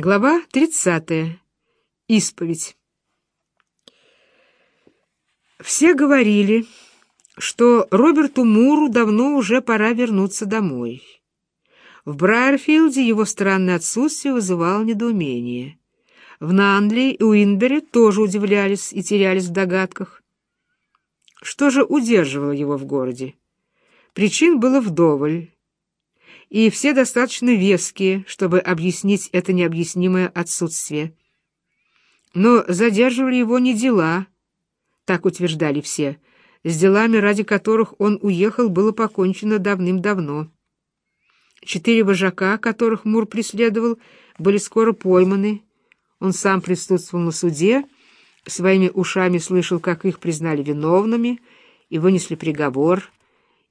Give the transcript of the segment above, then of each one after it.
Глава 30. Исповедь. Все говорили, что Роберту Муру давно уже пора вернуться домой. В Брайерфилде его странное отсутствие вызывало недоумение. В Нанли и Уинбере тоже удивлялись и терялись в догадках. Что же удерживало его в городе? Причин было вдоволь и все достаточно веские, чтобы объяснить это необъяснимое отсутствие. Но задерживали его не дела, так утверждали все. С делами, ради которых он уехал, было покончено давным-давно. Четыре вожака, которых Мур преследовал, были скоро пойманы. Он сам присутствовал на суде, своими ушами слышал, как их признали виновными, и вынесли приговор —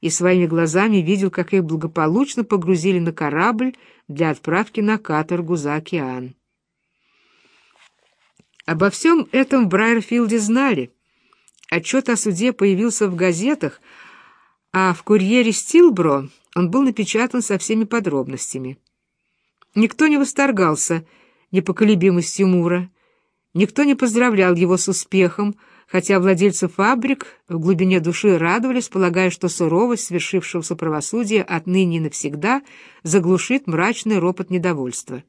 и своими глазами видел, как их благополучно погрузили на корабль для отправки на каторгу за океан. Обо всем этом в Брайерфилде знали. Отчет о суде появился в газетах, а в «Курьере Стилбро» он был напечатан со всеми подробностями. Никто не восторгался непоколебимостью Мура, никто не поздравлял его с успехом, хотя владельцы фабрик в глубине души радовались, полагая, что суровость свершившегося правосудия отныне и навсегда заглушит мрачный ропот недовольства.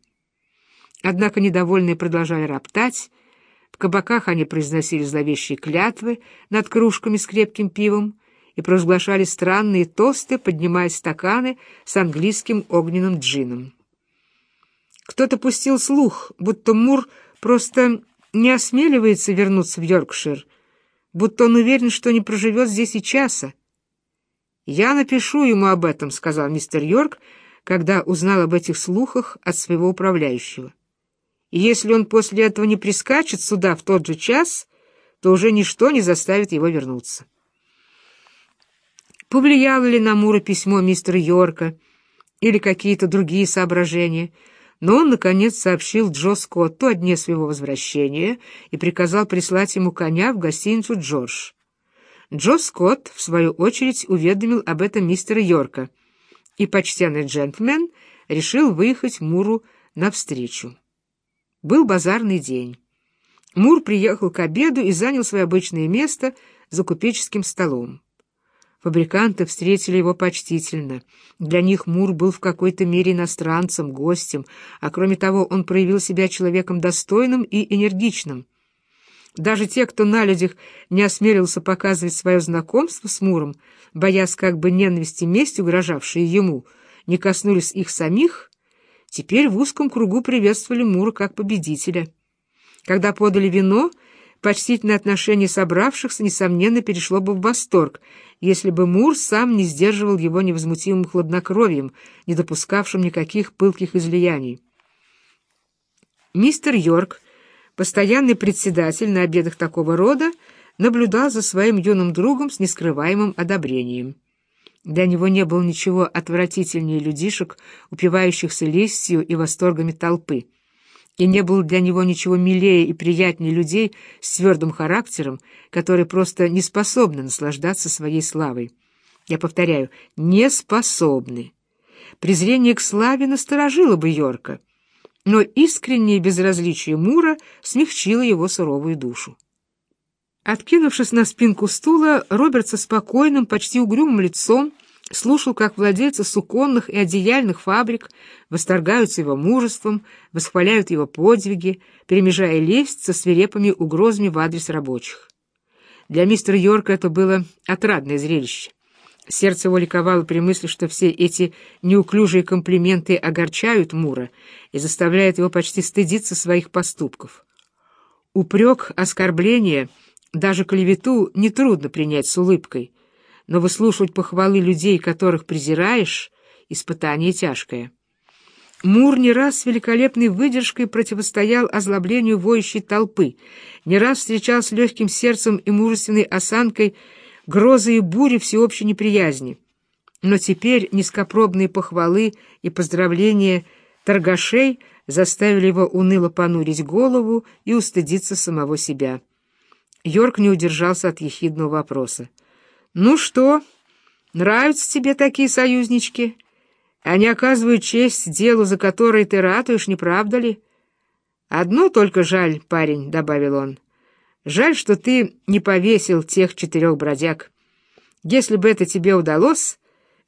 Однако недовольные продолжали роптать, в кабаках они произносили зловещие клятвы над кружками с крепким пивом и провозглашали странные тосты, поднимая стаканы с английским огненным джином. Кто-то пустил слух, будто Мур просто не осмеливается вернуться в Йоркшир, будто он уверен, что не проживет здесь и часа. «Я напишу ему об этом», — сказал мистер Йорк, когда узнал об этих слухах от своего управляющего. «И если он после этого не прискачет сюда в тот же час, то уже ничто не заставит его вернуться». Повлияло ли на Мура письмо мистера Йорка или какие-то другие соображения — но он, наконец, сообщил Джо Скотту о дне своего возвращения и приказал прислать ему коня в гостиницу «Джордж». Джо Скотт, в свою очередь, уведомил об этом мистера Йорка, и почтенный джентльмен решил выехать Муру навстречу. Был базарный день. Мур приехал к обеду и занял свое обычное место за купеческим столом. Фабриканты встретили его почтительно. Для них Мур был в какой-то мере иностранцем, гостем, а кроме того он проявил себя человеком достойным и энергичным. Даже те, кто на людях не осмелился показывать свое знакомство с Муром, боясь как бы ненависти и месть, угрожавшие ему, не коснулись их самих, теперь в узком кругу приветствовали Мура как победителя. Когда подали вино, почтительное отношение собравшихся, несомненно, перешло бы в восторг, если бы Мур сам не сдерживал его невозмутимым хладнокровием, не допускавшим никаких пылких излияний. Мистер Йорк, постоянный председатель на обедах такого рода, наблюдал за своим юным другом с нескрываемым одобрением. Для него не было ничего отвратительнее людишек, упивающихся лестью и восторгами толпы и не было для него ничего милее и приятнее людей с твердым характером, которые просто не способны наслаждаться своей славой. Я повторяю, не способны. Презрение к славе насторожило бы Йорка, но искреннее безразличие Мура смягчило его суровую душу. Откинувшись на спинку стула, Роберт со спокойным, почти угрюмым лицом слушал, как владельцы суконных и одеяльных фабрик восторгаются его мужеством, восхваляют его подвиги, перемежая лесть со свирепыми угрозами в адрес рабочих. Для мистера Йорка это было отрадное зрелище. Сердце его ликовало при мысли, что все эти неуклюжие комплименты огорчают Мура и заставляют его почти стыдиться своих поступков. Упрек, оскорбление, даже клевету нетрудно принять с улыбкой — но выслушивать похвалы людей, которых презираешь, — испытание тяжкое. Мур не раз с великолепной выдержкой противостоял озлоблению воющей толпы, не раз встречал с легким сердцем и мужественной осанкой грозы и бури всеобщей неприязни. Но теперь низкопробные похвалы и поздравления торгашей заставили его уныло понурить голову и устыдиться самого себя. Йорк не удержался от ехидного вопроса. «Ну что, нравятся тебе такие союзнички? Они оказывают честь делу, за которое ты ратуешь, не правда ли?» «Одно только жаль, парень», — добавил он. «Жаль, что ты не повесил тех четырех бродяг. Если бы это тебе удалось,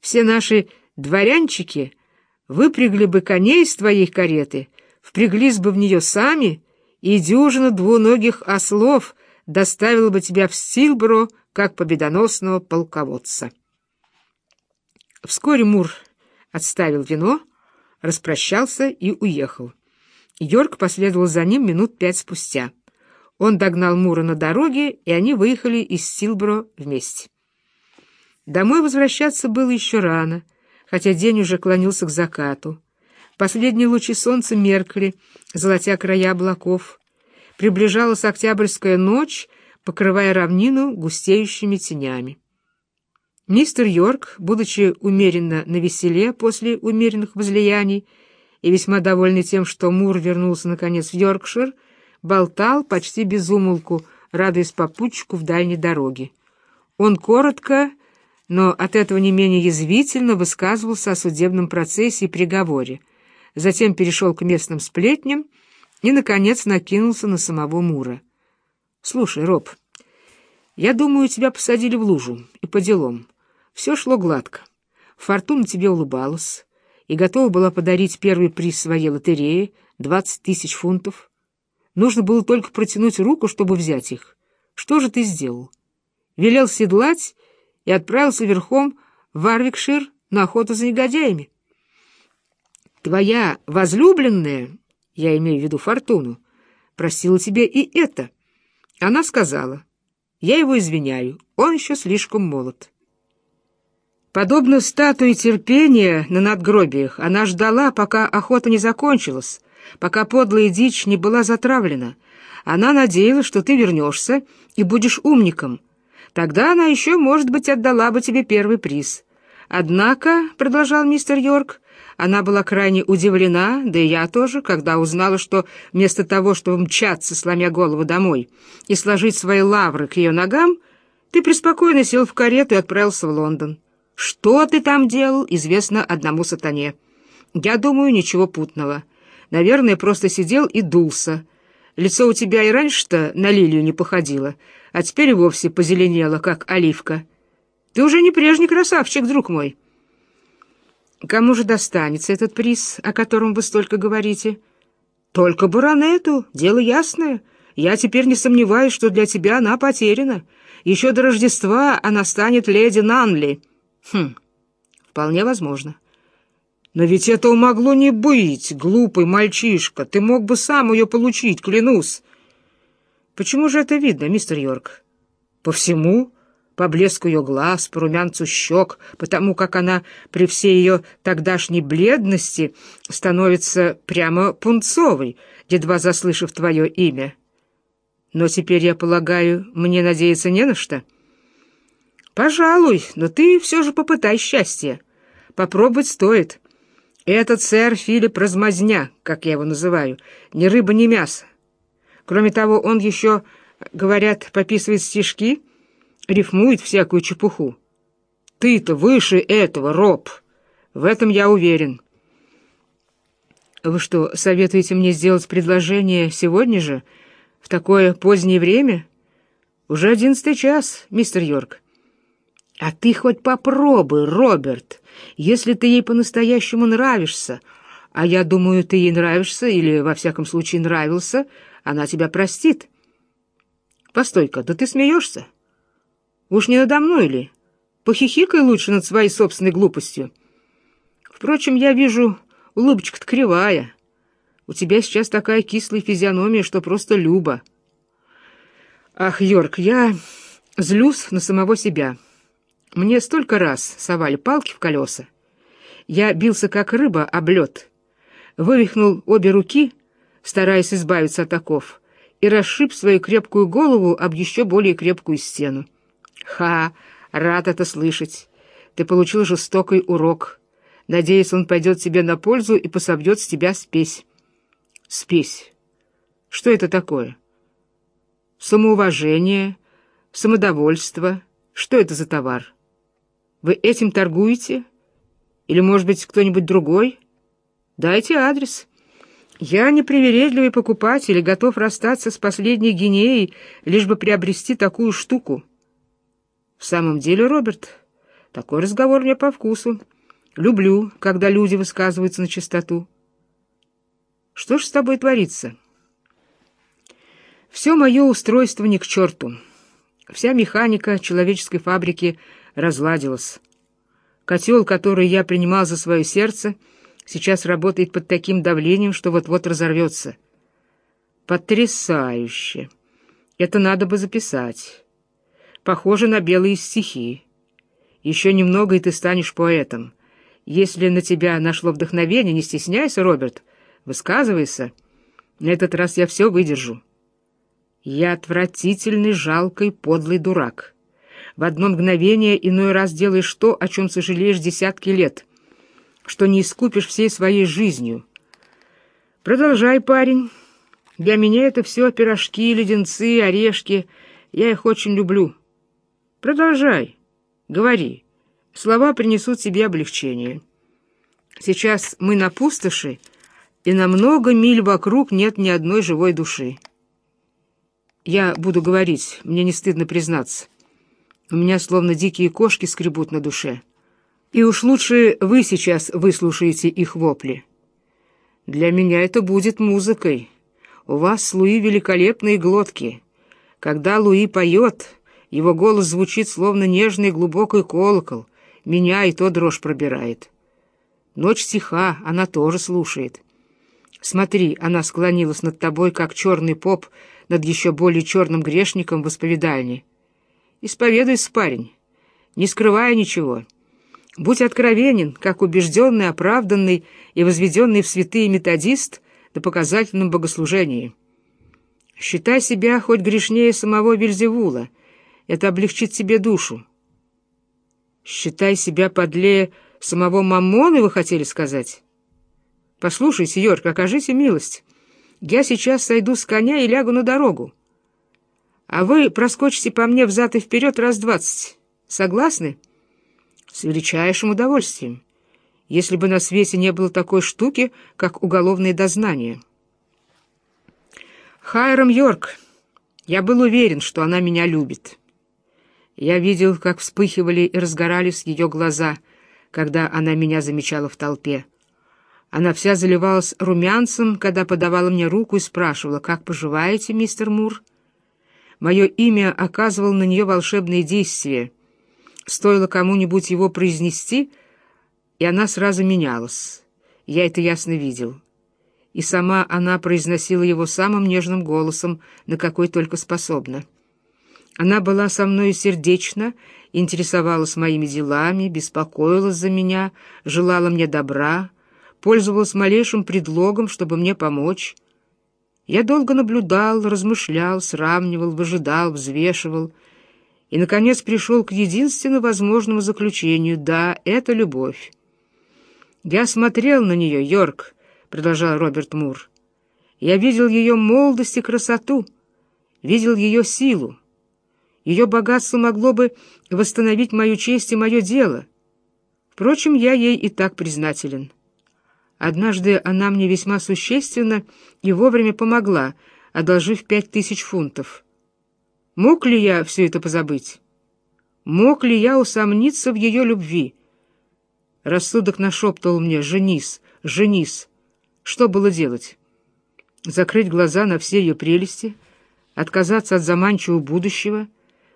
все наши дворянчики выпрягли бы коней из твоей кареты, впряглись бы в нее сами, и дюжина двуногих ослов доставила бы тебя в Стилбро как победоносного полководца». Вскоре Мур отставил вино, распрощался и уехал. Йорк последовал за ним минут пять спустя. Он догнал Мура на дороге, и они выехали из Силбро вместе. Домой возвращаться было еще рано, хотя день уже клонился к закату. Последние лучи солнца меркли, золотя края облаков. Приближалась октябрьская ночь, покрывая равнину густеющими тенями. Мистер Йорк, будучи умеренно навеселе после умеренных возлияний и весьма довольный тем, что Мур вернулся наконец в Йоркшир, болтал почти без умолку, радуясь попутчику в дальней дороге. Он коротко, но от этого не менее язвительно высказывался о судебном процессе и приговоре, затем перешел к местным сплетням и, наконец, накинулся на самого Мура. «Слушай, Роб, я думаю, тебя посадили в лужу, и по делам». Все шло гладко. Фортуна тебе улыбалась и готова была подарить первый приз своей лотереи — двадцать тысяч фунтов. Нужно было только протянуть руку, чтобы взять их. Что же ты сделал? Велел седлать и отправился верхом в Варвикшир на охоту за негодяями. Твоя возлюбленная, я имею в виду Фортуну, просила тебе и это. Она сказала, я его извиняю, он еще слишком молод. Подобно статуе терпения на надгробиях, она ждала, пока охота не закончилась, пока подлая дичь не была затравлена. Она надеялась, что ты вернешься и будешь умником. Тогда она еще, может быть, отдала бы тебе первый приз. Однако, — продолжал мистер Йорк, — она была крайне удивлена, да и я тоже, когда узнала, что вместо того, чтобы мчаться, сломя голову домой, и сложить свои лавры к ее ногам, ты преспокойно сел в карету и отправился в Лондон. Что ты там делал, известно одному сатане. Я думаю, ничего путного. Наверное, просто сидел и дулся. Лицо у тебя и раньше-то на лилию не походило, а теперь вовсе позеленело, как оливка. Ты уже не прежний красавчик, друг мой. Кому же достанется этот приз, о котором вы столько говорите? Только баронету, дело ясное. Я теперь не сомневаюсь, что для тебя она потеряна. Еще до Рождества она станет леди Нанли». Хм, вполне возможно. Но ведь этого могло не быть, глупый мальчишка. Ты мог бы сам ее получить, клянусь. Почему же это видно, мистер Йорк? По всему, по блеску ее глаз, по румянцу щек, потому как она при всей ее тогдашней бледности становится прямо пунцовой, едва заслышав твое имя. Но теперь, я полагаю, мне надеяться не на что — «Пожалуй, но ты все же попытай счастье. Попробовать стоит. Этот сэр Филипп Размазня, как я его называю, ни рыба, ни мясо. Кроме того, он еще, говорят, пописывает стишки, рифмует всякую чепуху. Ты-то выше этого, Роб. В этом я уверен». «Вы что, советуете мне сделать предложение сегодня же, в такое позднее время?» «Уже одиннадцатый час, мистер Йорк». А ты хоть попробуй, Роберт, если ты ей по-настоящему нравишься, а я думаю, ты ей нравишься, или, во всяком случае, нравился, она тебя простит. Постой-ка, да ты смеешься? Уж не надо мной ли? Похихикай лучше над своей собственной глупостью. Впрочем, я вижу, улыбочка-то кривая. У тебя сейчас такая кислая физиономия, что просто люба. Ах, Йорк, я злюсь на самого себя». Мне столько раз совали палки в колеса. Я бился как рыба об лед, вывихнул обе руки, стараясь избавиться от оков, и расшиб свою крепкую голову об еще более крепкую стену. Ха! Рад это слышать. Ты получил жестокий урок. Надеюсь, он пойдет тебе на пользу и пособьет с тебя спесь. Спесь. Что это такое? Самоуважение, самодовольство. Что это за товар? Вы этим торгуете? Или, может быть, кто-нибудь другой? Дайте адрес. Я непривередливый покупатель готов расстаться с последней гинеей, лишь бы приобрести такую штуку. В самом деле, Роберт, такой разговор мне по вкусу. Люблю, когда люди высказываются на чистоту. Что ж с тобой творится? Все мое устройство ни к черту. Вся механика человеческой фабрики разладилась. Котел, который я принимал за свое сердце, сейчас работает под таким давлением, что вот-вот разорвется. Потрясающе! Это надо бы записать. Похоже на белые стихи. Еще немного, и ты станешь поэтом. Если на тебя нашло вдохновение, не стесняйся, Роберт, высказывайся. На этот раз я все выдержу. Я отвратительный, жалкий, подлый дурак. В одно мгновение иной раз делаешь то, о чем сожалеешь десятки лет, что не искупишь всей своей жизнью. Продолжай, парень. Для меня это все пирожки, леденцы, орешки. Я их очень люблю. Продолжай. Говори. Слова принесут тебе облегчение. Сейчас мы на пустоши, и на много миль вокруг нет ни одной живой души. Я буду говорить, мне не стыдно признаться. У меня словно дикие кошки скребут на душе. И уж лучше вы сейчас выслушаете их вопли. Для меня это будет музыкой. У вас Луи великолепные глотки. Когда Луи поет, его голос звучит словно нежный глубокий колокол. Меня и то дрожь пробирает. Ночь тиха, она тоже слушает. Смотри, она склонилась над тобой, как черный поп над еще более черным грешником в исповедальне. Исповедуйся, парень, не скрывая ничего. Будь откровенен, как убежденный, оправданный и возведенный в святые методист на показательном богослужении. Считай себя хоть грешнее самого Вельзевула. Это облегчит тебе душу. Считай себя подлее самого Маммона, вы хотели сказать? Послушайте, Йорк, окажите милость. Я сейчас сойду с коня и лягу на дорогу. А вы проскочите по мне взад и вперед раз двадцать. Согласны? С величайшим удовольствием. Если бы на свете не было такой штуки, как уголовное дознание. Хайрам Йорк, я был уверен, что она меня любит. Я видел, как вспыхивали и разгорались ее глаза, когда она меня замечала в толпе. Она вся заливалась румянцем, когда подавала мне руку и спрашивала, «Как поживаете, мистер Мур?» Мое имя оказывало на нее волшебное действие. Стоило кому-нибудь его произнести, и она сразу менялась. Я это ясно видел. И сама она произносила его самым нежным голосом, на какой только способна. Она была со мной сердечно, интересовалась моими делами, беспокоилась за меня, желала мне добра, пользовалась малейшим предлогом, чтобы мне помочь. Я долго наблюдал, размышлял, сравнивал, выжидал, взвешивал и, наконец, пришел к единственно возможному заключению — да, это любовь. «Я смотрел на нее, Йорк», — продолжал Роберт Мур. «Я видел ее молодость и красоту, видел ее силу. Ее богатство могло бы восстановить мою честь и мое дело. Впрочем, я ей и так признателен». Однажды она мне весьма существенно и вовремя помогла, одолжив пять тысяч фунтов. Мог ли я все это позабыть? Мог ли я усомниться в ее любви? Рассудок нашептывал мне «Женись, женись». Что было делать? Закрыть глаза на все ее прелести, отказаться от заманчивого будущего,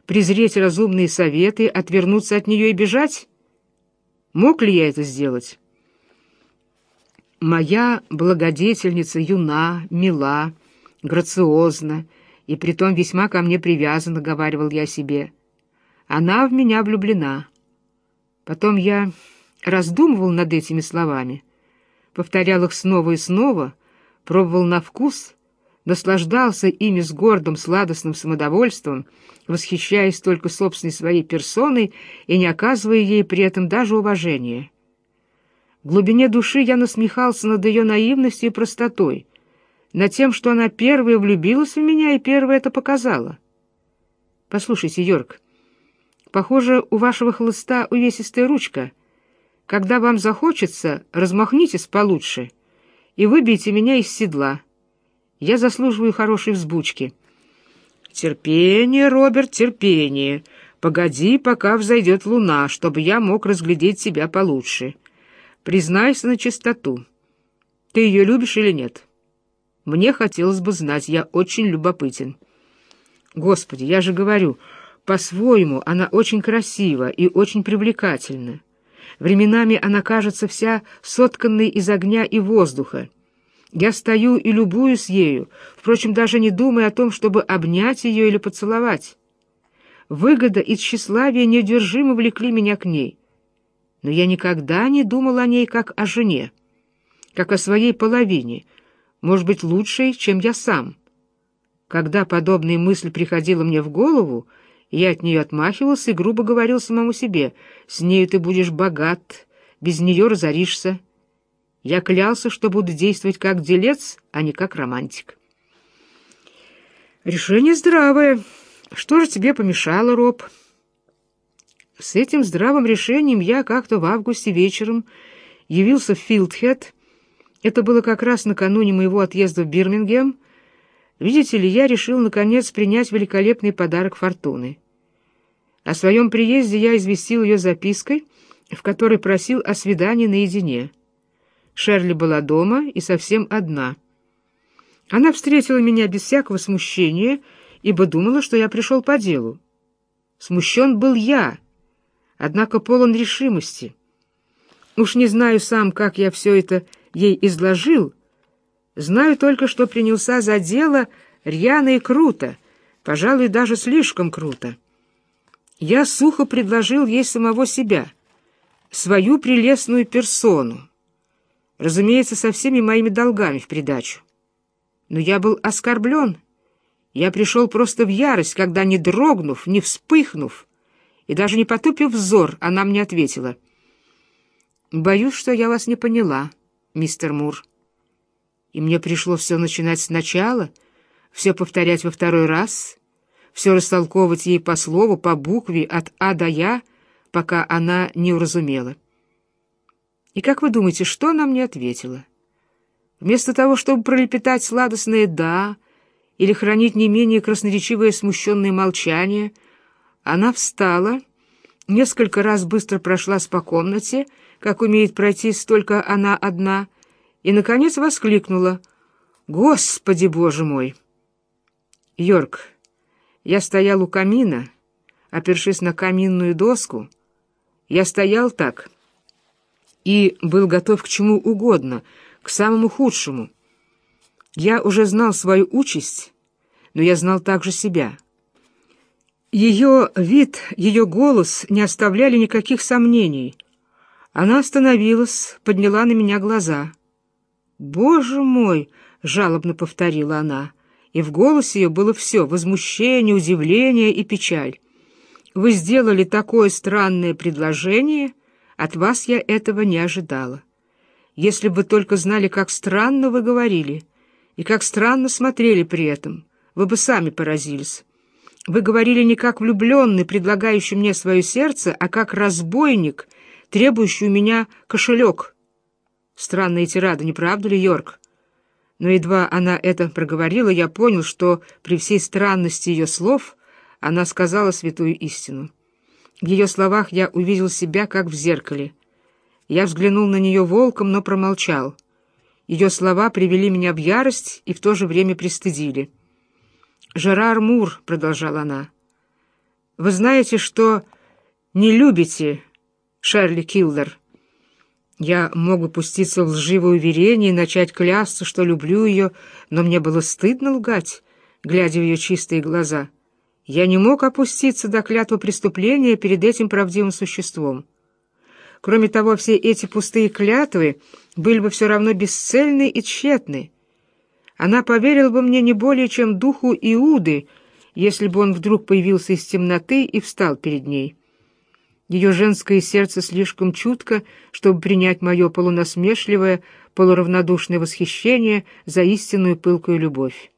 презреть разумные советы, отвернуться от нее и бежать? Мог ли я это сделать? Моя благодетельница юна, мила, грациозна, и притом весьма ко мне привязана, — говаривал я себе. Она в меня влюблена. Потом я раздумывал над этими словами, повторял их снова и снова, пробовал на вкус, наслаждался ими с гордым сладостным самодовольством, восхищаясь только собственной своей персоной и не оказывая ей при этом даже уважения. В глубине души я насмехался над ее наивностью и простотой, над тем, что она первая влюбилась в меня и первая это показала. Послушайте, Йорк, похоже, у вашего хлыста увесистая ручка. Когда вам захочется, размахнитесь получше, и выбейте меня из седла. Я заслуживаю хорошей взбучки». «Терпение, Роберт, терпение. Погоди, пока взойдет луна, чтобы я мог разглядеть тебя получше. Признайся на чистоту. Ты ее любишь или нет? Мне хотелось бы знать, я очень любопытен». «Господи, я же говорю, по-своему она очень красива и очень привлекательна. Временами она кажется вся сотканной из огня и воздуха. Я стою и любуюсь ею, впрочем, даже не думая о том, чтобы обнять ее или поцеловать. Выгода и тщеславие неудержимо влекли меня к ней. Но я никогда не думал о ней как о жене, как о своей половине, может быть, лучшей, чем я сам. Когда подобная мысль приходила мне в голову, я от нее отмахивался и грубо говорил самому себе, «С нею ты будешь богат, без нее разоришься». Я клялся, что буду действовать как делец, а не как романтик. Решение здравое. Что же тебе помешало, Роб? С этим здравым решением я как-то в августе вечером явился в Филдхед. Это было как раз накануне моего отъезда в Бирмингем. Видите ли, я решил, наконец, принять великолепный подарок Фортуны. О своем приезде я известил ее запиской, в которой просил о свидании наедине. Шерли была дома и совсем одна. Она встретила меня без всякого смущения, ибо думала, что я пришел по делу. Смущен был я, однако полон решимости. Уж не знаю сам, как я все это ей изложил, знаю только, что принялся за дело рьяно и круто, пожалуй, даже слишком круто. Я сухо предложил ей самого себя, свою прелестную персону, разумеется, со всеми моими долгами в придачу. Но я был оскорблен. Я пришел просто в ярость, когда, не дрогнув, не вспыхнув и даже не потупив взор, она мне ответила. «Боюсь, что я вас не поняла, мистер Мур». И мне пришло все начинать сначала, все повторять во второй раз, все растолковывать ей по слову, по букве, от А до Я, пока она не уразумела. И как вы думаете, что она мне ответила? Вместо того, чтобы пролепетать сладостное «да» или хранить не менее красноречивое смущенное молчание, она встала, несколько раз быстро прошлась по комнате, как умеет пройти столько она одна, и, наконец, воскликнула «Господи, Боже мой!» «Йорк, я стоял у камина, опершись на каминную доску. Я стоял так» и был готов к чему угодно, к самому худшему. Я уже знал свою участь, но я знал также себя. Ее вид, ее голос не оставляли никаких сомнений. Она остановилась, подняла на меня глаза. «Боже мой!» — жалобно повторила она, и в голосе ее было все — возмущение, удивление и печаль. «Вы сделали такое странное предложение...» От вас я этого не ожидала. Если бы только знали, как странно вы говорили, и как странно смотрели при этом, вы бы сами поразились. Вы говорили не как влюбленный, предлагающий мне свое сердце, а как разбойник, требующий у меня кошелек. Странная тирада, не правда ли, Йорк? Но едва она это проговорила, я понял, что при всей странности ее слов она сказала святую истину. В ее словах я увидел себя, как в зеркале. Я взглянул на нее волком, но промолчал. Ее слова привели меня в ярость и в то же время пристыдили. «Жерар Мур», — продолжала она, — «вы знаете, что не любите Шерли Килдер». Я мог бы пуститься в лживое уверение и начать клясться, что люблю ее, но мне было стыдно лгать, глядя в ее чистые глаза — я не мог опуститься до клятвы преступления перед этим правдивым существом. Кроме того, все эти пустые клятвы были бы все равно бесцельны и тщетны. Она поверила бы мне не более, чем духу Иуды, если бы он вдруг появился из темноты и встал перед ней. Ее женское сердце слишком чутко, чтобы принять мое полунасмешливое, полуравнодушное восхищение за истинную пылкую любовь.